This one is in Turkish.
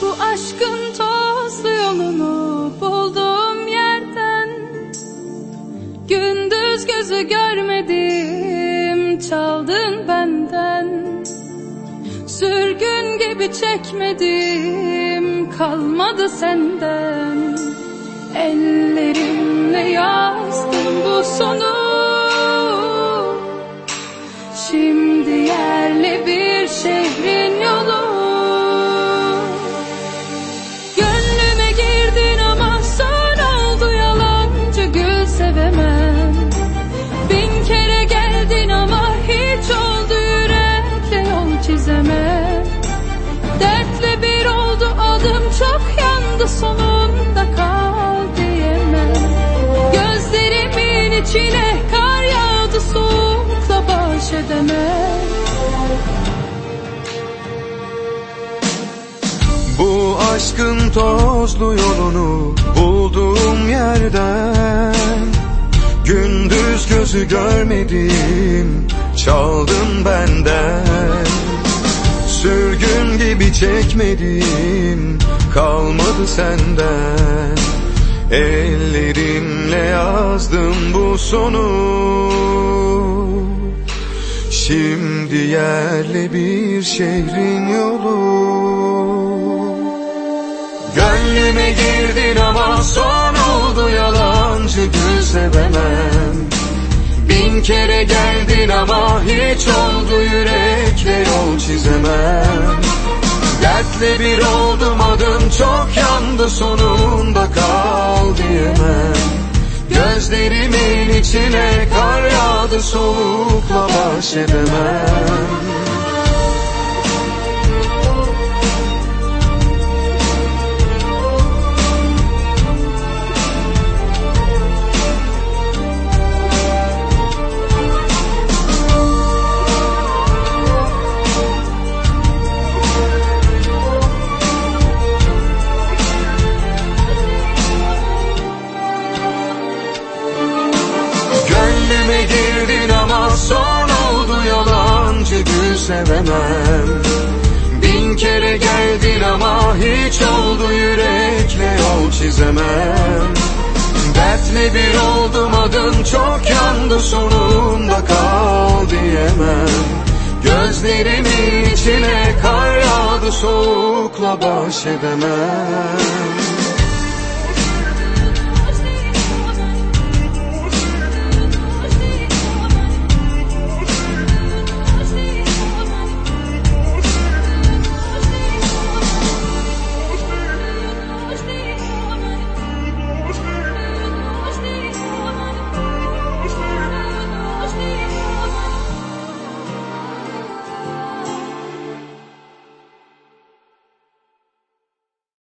Bu aşkın tozlu yolunu buldum yerden Gündüz gözü görmedim çaldın benden. Sürgün gibi çekmedim kalmadı senden. Ellerimle yazdım bu sonu. Şimdi yerli bir şehrin yolu. Gönlüme girdin ama son oldu yalancı gül sevemem. Bin kere geldin ama hiç oldu yürekle yol çizemem. Dertle bir oldu adım çok yandı sonunda kal diyemem. Gözlerimin içine kar yağdı soğukla edemem Bu aşkın tozlu yolunu bulduğum yerden Gündüz gözü görmedim çaldın benden. Sürgün gibi çekmedim kalmadı senden. Ellerimle yazdım bu sonu Şimdi yerli bir şehrin yolu. Gönlüme girdin ama son oldu yalancı gül sevemem Bin kere geldin ama hiç oldu yürekle yol çizemem. Dertle bir oldum adım çok yandı sonunda kal diyemem Gözlerimin içine kar yağdı soğukla baş edemem sevemem Bin kere geldin ama hiç oldu yürekle yol çizemem. Dertle bir oldum adım çok yandı sonunda kal diyemem. Gözlerimin içine kar yağdı soğukla baş edemem